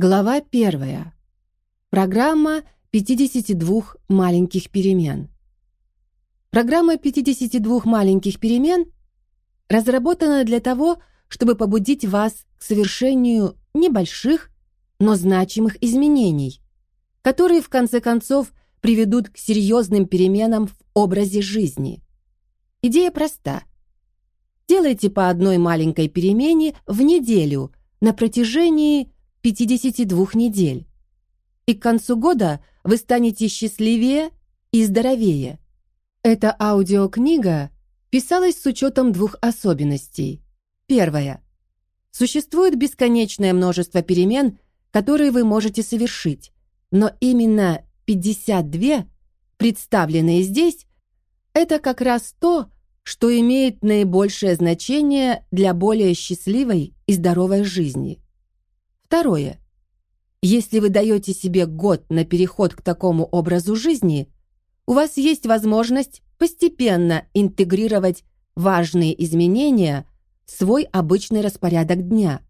Глава первая. Программа 52 маленьких перемен. Программа 52 маленьких перемен разработана для того, чтобы побудить вас к совершению небольших, но значимых изменений, которые в конце концов приведут к серьезным переменам в образе жизни. Идея проста. Делайте по одной маленькой перемене в неделю на протяжении 52 недель. И к концу года вы станете счастливее и здоровее. Эта аудиокнига писалась с учетом двух особенностей. Первая. Существует бесконечное множество перемен, которые вы можете совершить, но именно 52, представленные здесь, это как раз то, что имеет наибольшее значение для более счастливой и здоровой жизни. Второе. Если вы даете себе год на переход к такому образу жизни, у вас есть возможность постепенно интегрировать важные изменения свой обычный распорядок дня.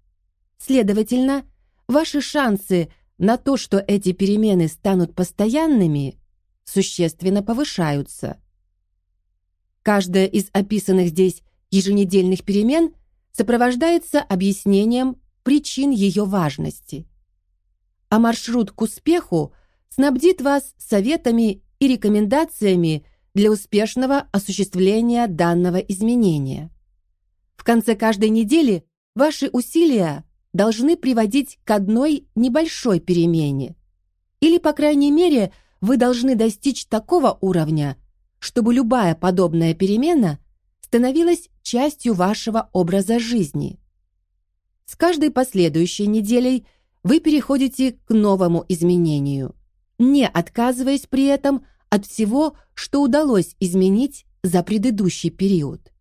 Следовательно, ваши шансы на то, что эти перемены станут постоянными, существенно повышаются. Каждая из описанных здесь еженедельных перемен сопровождается объяснением причин ее важности. А маршрут к успеху снабдит вас советами и рекомендациями для успешного осуществления данного изменения. В конце каждой недели ваши усилия должны приводить к одной небольшой перемене. Или, по крайней мере, вы должны достичь такого уровня, чтобы любая подобная перемена становилась частью вашего образа жизни. С каждой последующей неделей вы переходите к новому изменению, не отказываясь при этом от всего, что удалось изменить за предыдущий период.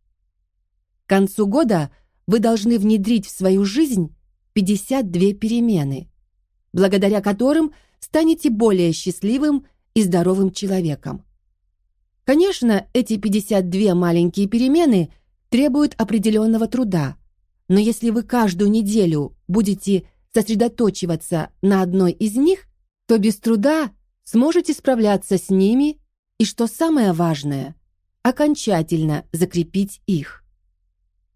К концу года вы должны внедрить в свою жизнь 52 перемены, благодаря которым станете более счастливым и здоровым человеком. Конечно, эти 52 маленькие перемены требуют определенного труда – но если вы каждую неделю будете сосредоточиваться на одной из них, то без труда сможете справляться с ними и, что самое важное, окончательно закрепить их.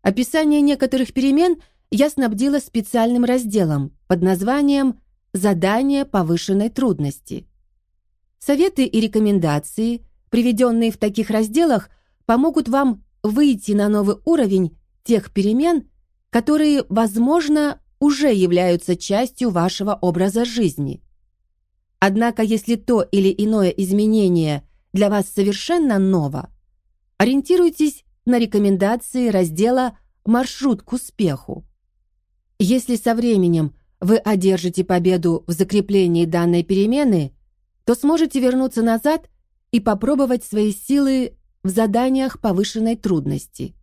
Описание некоторых перемен я снабдила специальным разделом под названием «Задание повышенной трудности». Советы и рекомендации, приведенные в таких разделах, помогут вам выйти на новый уровень тех перемен, которые, возможно, уже являются частью вашего образа жизни. Однако, если то или иное изменение для вас совершенно ново, ориентируйтесь на рекомендации раздела «Маршрут к успеху». Если со временем вы одержите победу в закреплении данной перемены, то сможете вернуться назад и попробовать свои силы в заданиях повышенной трудности.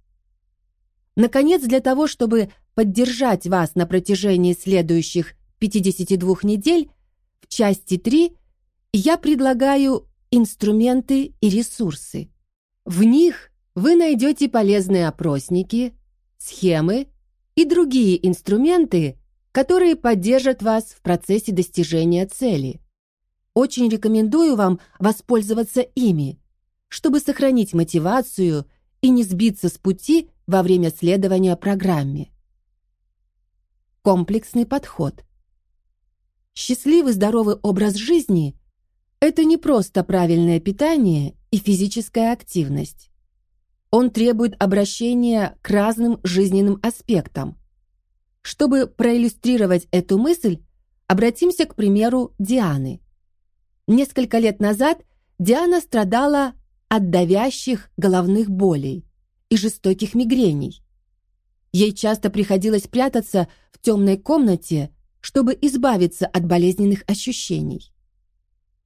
Наконец, для того, чтобы поддержать вас на протяжении следующих 52 недель, в части 3 я предлагаю инструменты и ресурсы. В них вы найдете полезные опросники, схемы и другие инструменты, которые поддержат вас в процессе достижения цели. Очень рекомендую вам воспользоваться ими, чтобы сохранить мотивацию и не сбиться с пути во время следования программе. Комплексный подход. Счастливый здоровый образ жизни – это не просто правильное питание и физическая активность. Он требует обращения к разным жизненным аспектам. Чтобы проиллюстрировать эту мысль, обратимся к примеру Дианы. Несколько лет назад Диана страдала от давящих головных болей и жестоких мигрений. Ей часто приходилось прятаться в темной комнате, чтобы избавиться от болезненных ощущений.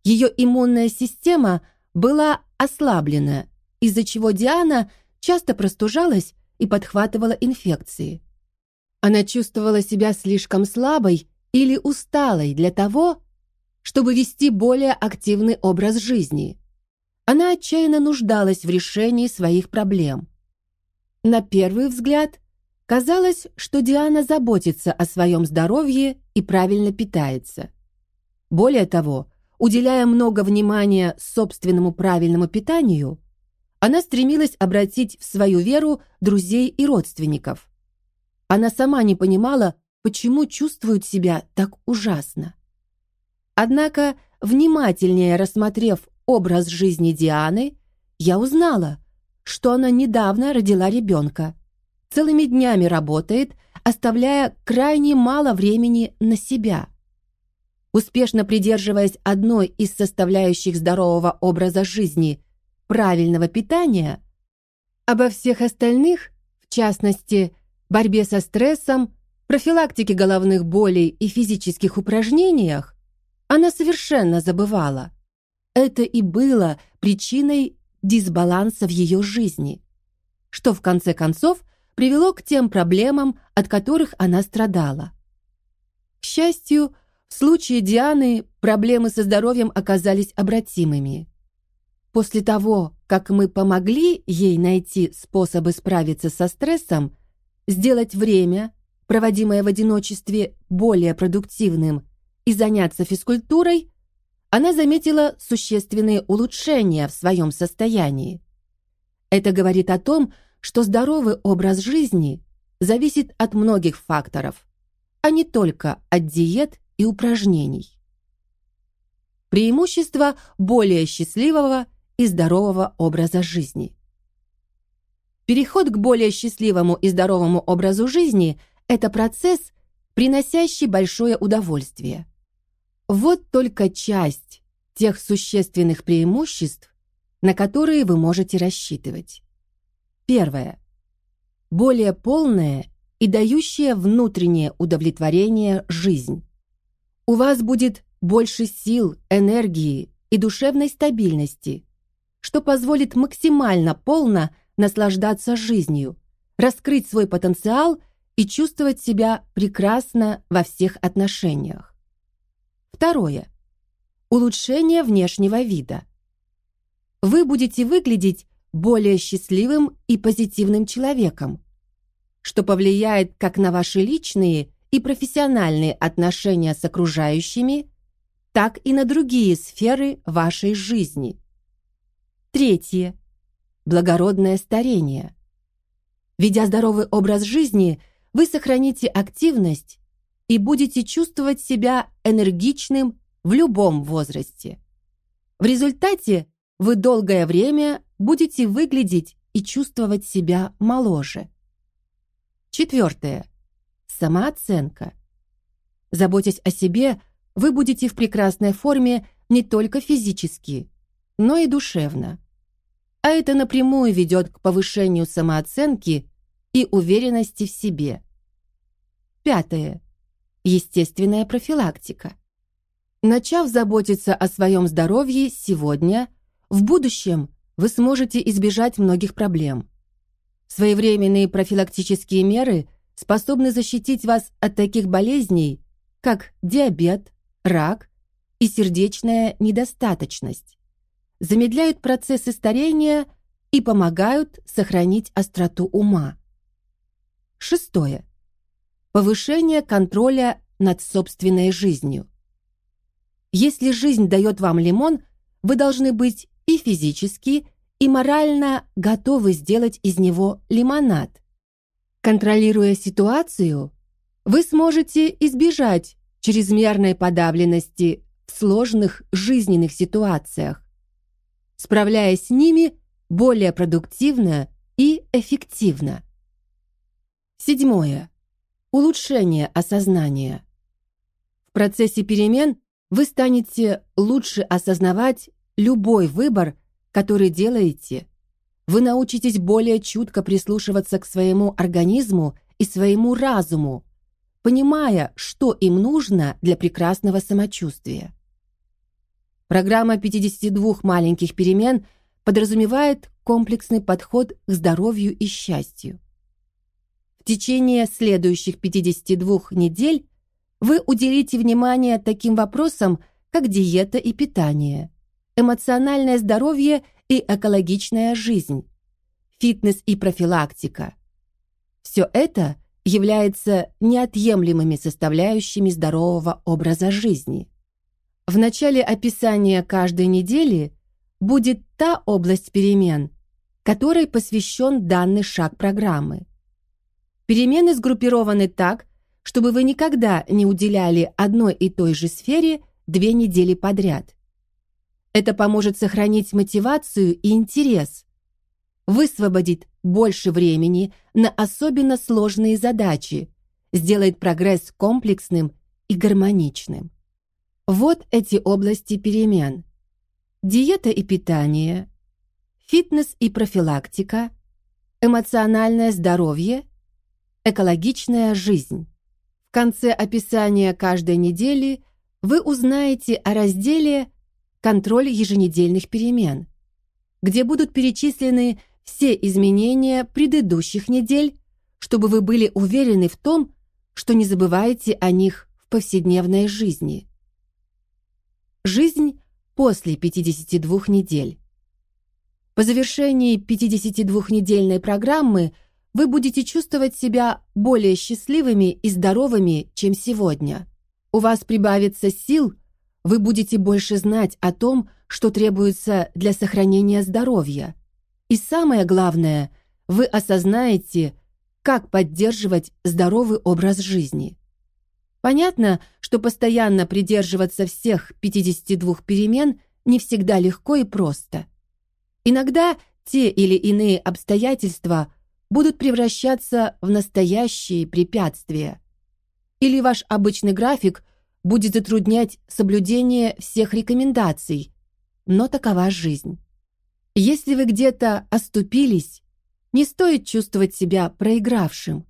Ее иммунная система была ослаблена, из-за чего Диана часто простужалась и подхватывала инфекции. Она чувствовала себя слишком слабой или усталой для того, чтобы вести более активный образ жизни. Она отчаянно нуждалась в решении своих проблем. На первый взгляд казалось, что Диана заботится о своем здоровье и правильно питается. Более того, уделяя много внимания собственному правильному питанию, она стремилась обратить в свою веру друзей и родственников. Она сама не понимала, почему чувствует себя так ужасно. Однако, внимательнее рассмотрев образ жизни Дианы, я узнала, что она недавно родила ребенка. Целыми днями работает, оставляя крайне мало времени на себя. Успешно придерживаясь одной из составляющих здорового образа жизни – правильного питания, обо всех остальных, в частности, борьбе со стрессом, профилактике головных болей и физических упражнениях, она совершенно забывала. Это и было причиной дисбаланса в ее жизни, что в конце концов привело к тем проблемам, от которых она страдала. К счастью, в случае Дианы проблемы со здоровьем оказались обратимыми. После того, как мы помогли ей найти способы справиться со стрессом, сделать время, проводимое в одиночестве, более продуктивным и заняться физкультурой, она заметила существенные улучшения в своем состоянии. Это говорит о том, что здоровый образ жизни зависит от многих факторов, а не только от диет и упражнений. Преимущество более счастливого и здорового образа жизни. Переход к более счастливому и здоровому образу жизни – это процесс, приносящий большое удовольствие. Вот только часть тех существенных преимуществ, на которые вы можете рассчитывать. Первое. Более полная и дающая внутреннее удовлетворение жизнь. У вас будет больше сил, энергии и душевной стабильности, что позволит максимально полно наслаждаться жизнью, раскрыть свой потенциал и чувствовать себя прекрасно во всех отношениях. Второе. Улучшение внешнего вида. Вы будете выглядеть более счастливым и позитивным человеком, что повлияет как на ваши личные, и профессиональные отношения с окружающими, так и на другие сферы вашей жизни. Третье. Благородное старение. Ведя здоровый образ жизни, вы сохраните активность и будете чувствовать себя энергичным в любом возрасте. В результате вы долгое время будете выглядеть и чувствовать себя моложе. Четвертое. Самооценка. Заботясь о себе, вы будете в прекрасной форме не только физически, но и душевно. А это напрямую ведет к повышению самооценки и уверенности в себе. Пятое. Естественная профилактика. Начав заботиться о своем здоровье сегодня, в будущем вы сможете избежать многих проблем. Своевременные профилактические меры – способны защитить вас от таких болезней, как диабет, рак и сердечная недостаточность, замедляют процессы старения и помогают сохранить остроту ума. Шестое. Повышение контроля над собственной жизнью. Если жизнь дает вам лимон, вы должны быть и физически, и морально готовы сделать из него лимонад. Контролируя ситуацию, вы сможете избежать чрезмерной подавленности в сложных жизненных ситуациях, справляясь с ними более продуктивно и эффективно. Седьмое. Улучшение осознания. В процессе перемен вы станете лучше осознавать любой выбор, который делаете вы научитесь более чутко прислушиваться к своему организму и своему разуму, понимая, что им нужно для прекрасного самочувствия. Программа 52 маленьких перемен подразумевает комплексный подход к здоровью и счастью. В течение следующих 52 недель вы уделите внимание таким вопросам, как диета и питание, эмоциональное здоровье и экологичная жизнь, фитнес и профилактика. Все это является неотъемлемыми составляющими здорового образа жизни. В начале описания каждой недели будет та область перемен, которой посвящен данный шаг программы. Перемены сгруппированы так, чтобы вы никогда не уделяли одной и той же сфере две недели подряд. Это поможет сохранить мотивацию и интерес, высвободит больше времени на особенно сложные задачи, сделает прогресс комплексным и гармоничным. Вот эти области перемен. Диета и питание, фитнес и профилактика, эмоциональное здоровье, экологичная жизнь. В конце описания каждой недели вы узнаете о разделе «Контроль еженедельных перемен», где будут перечислены все изменения предыдущих недель, чтобы вы были уверены в том, что не забываете о них в повседневной жизни. Жизнь после 52 недель. По завершении 52-недельной программы вы будете чувствовать себя более счастливыми и здоровыми, чем сегодня. У вас прибавится сил, вы будете больше знать о том, что требуется для сохранения здоровья. И самое главное, вы осознаете, как поддерживать здоровый образ жизни. Понятно, что постоянно придерживаться всех 52 перемен не всегда легко и просто. Иногда те или иные обстоятельства будут превращаться в настоящие препятствия. Или ваш обычный график будет затруднять соблюдение всех рекомендаций, но такова жизнь. Если вы где-то оступились, не стоит чувствовать себя проигравшим.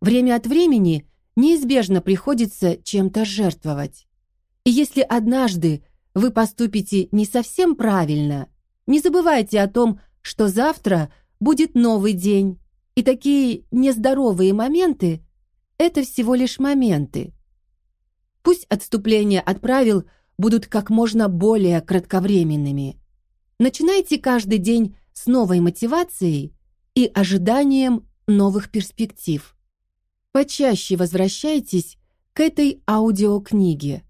Время от времени неизбежно приходится чем-то жертвовать. И если однажды вы поступите не совсем правильно, не забывайте о том, что завтра будет новый день, и такие нездоровые моменты — это всего лишь моменты. Пусть отступления от правил будут как можно более кратковременными. Начинайте каждый день с новой мотивацией и ожиданием новых перспектив. Почаще возвращайтесь к этой аудиокниге,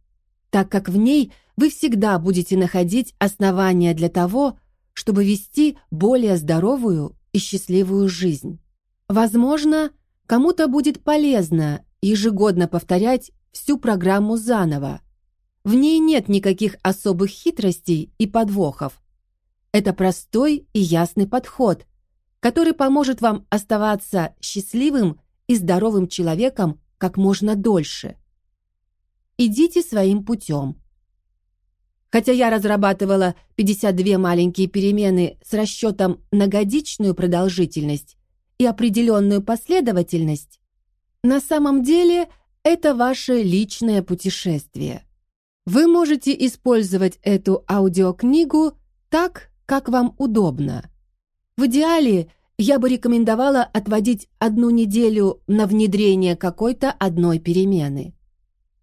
так как в ней вы всегда будете находить основания для того, чтобы вести более здоровую и счастливую жизнь. Возможно, кому-то будет полезно ежегодно повторять всю программу заново. В ней нет никаких особых хитростей и подвохов. Это простой и ясный подход, который поможет вам оставаться счастливым и здоровым человеком как можно дольше. Идите своим путем. Хотя я разрабатывала 52 маленькие перемены с расчетом на годичную продолжительность, и определенную последовательность, на самом деле это ваше личное путешествие. Вы можете использовать эту аудиокнигу так, как вам удобно. В идеале я бы рекомендовала отводить одну неделю на внедрение какой-то одной перемены.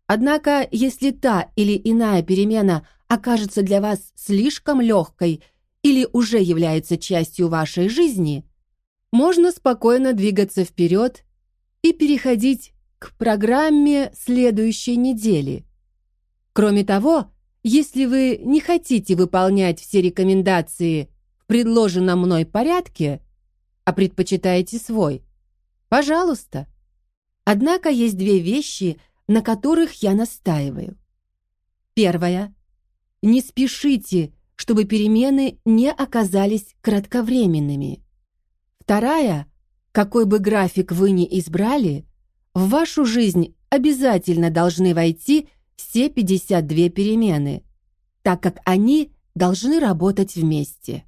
Однако, если та или иная перемена окажется для вас слишком легкой или уже является частью вашей жизни – можно спокойно двигаться вперед и переходить к программе следующей недели. Кроме того, если вы не хотите выполнять все рекомендации в предложенном мной порядке, а предпочитаете свой, пожалуйста. Однако есть две вещи, на которых я настаиваю. Первое. Не спешите, чтобы перемены не оказались кратковременными. Вторая, какой бы график вы ни избрали, в вашу жизнь обязательно должны войти все 52 перемены, так как они должны работать вместе.